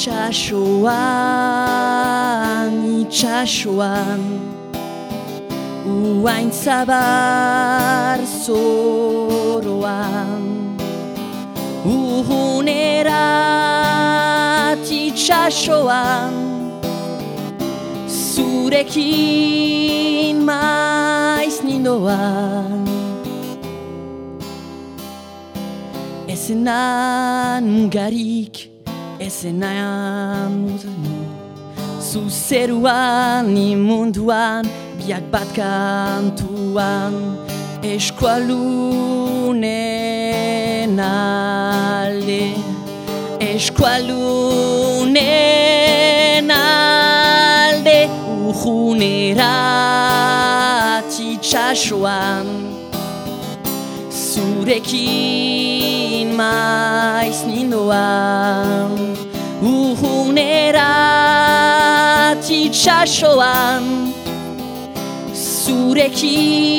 itxasoan, itxasoan Uain zabar zoroan Uhunerat itxasoan Zurekin maiz nindoan. Ezenan garik, ezenan udanu Zuzeruan imunduan, biak bat kantuan Eskualunen alde. Eskualunen alde Ujunerat itxasoan Zurekin maiz nindoan Ujunerat itxasoan Zurekin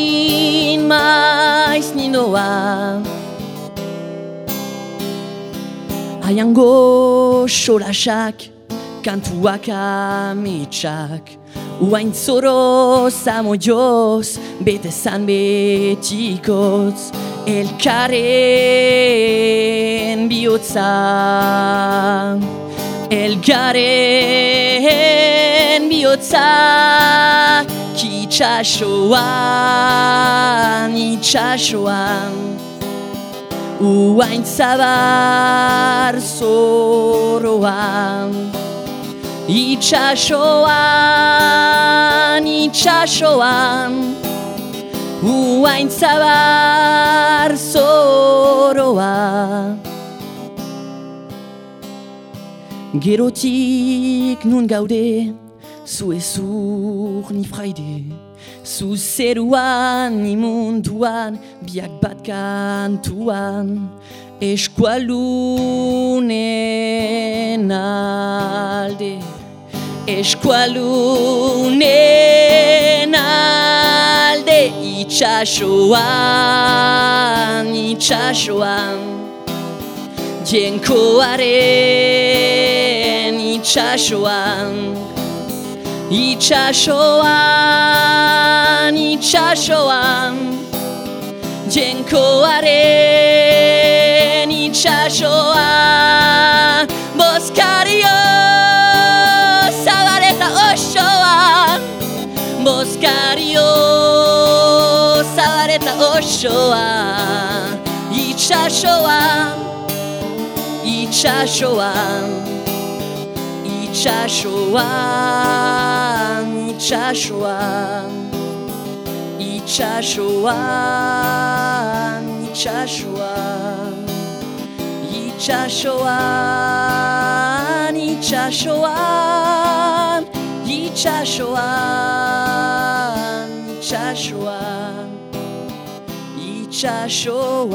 maiz nindoan Aiango solasak, kantuak ametsak. Uain zoro zamoioz, bete zan betikotz. Elkaren bihotza. Elkaren bihotza Kitsasoan, itxasoan Uain zabar zoroan. Itxasoan, itxasoan Uain zabar zoroan Gerotik nun gaude Zu ezur ni fraide Zu zeruan imunduan Biak bat kantuan Eskualunen alde Eskualunen alde Itxasoan, itxasoan Jenkoaren itxasoan Itxasoan, itxasoan Jenkoaren itxasoan Boskario zabaleta osoan Boskario zabaleta osoan Itxasoan, itxasoan Itxasoan, itxasoan Itxasoan, itxasoan Itxasoan, itxasoan Itxasoan, itxasoan Itxasoan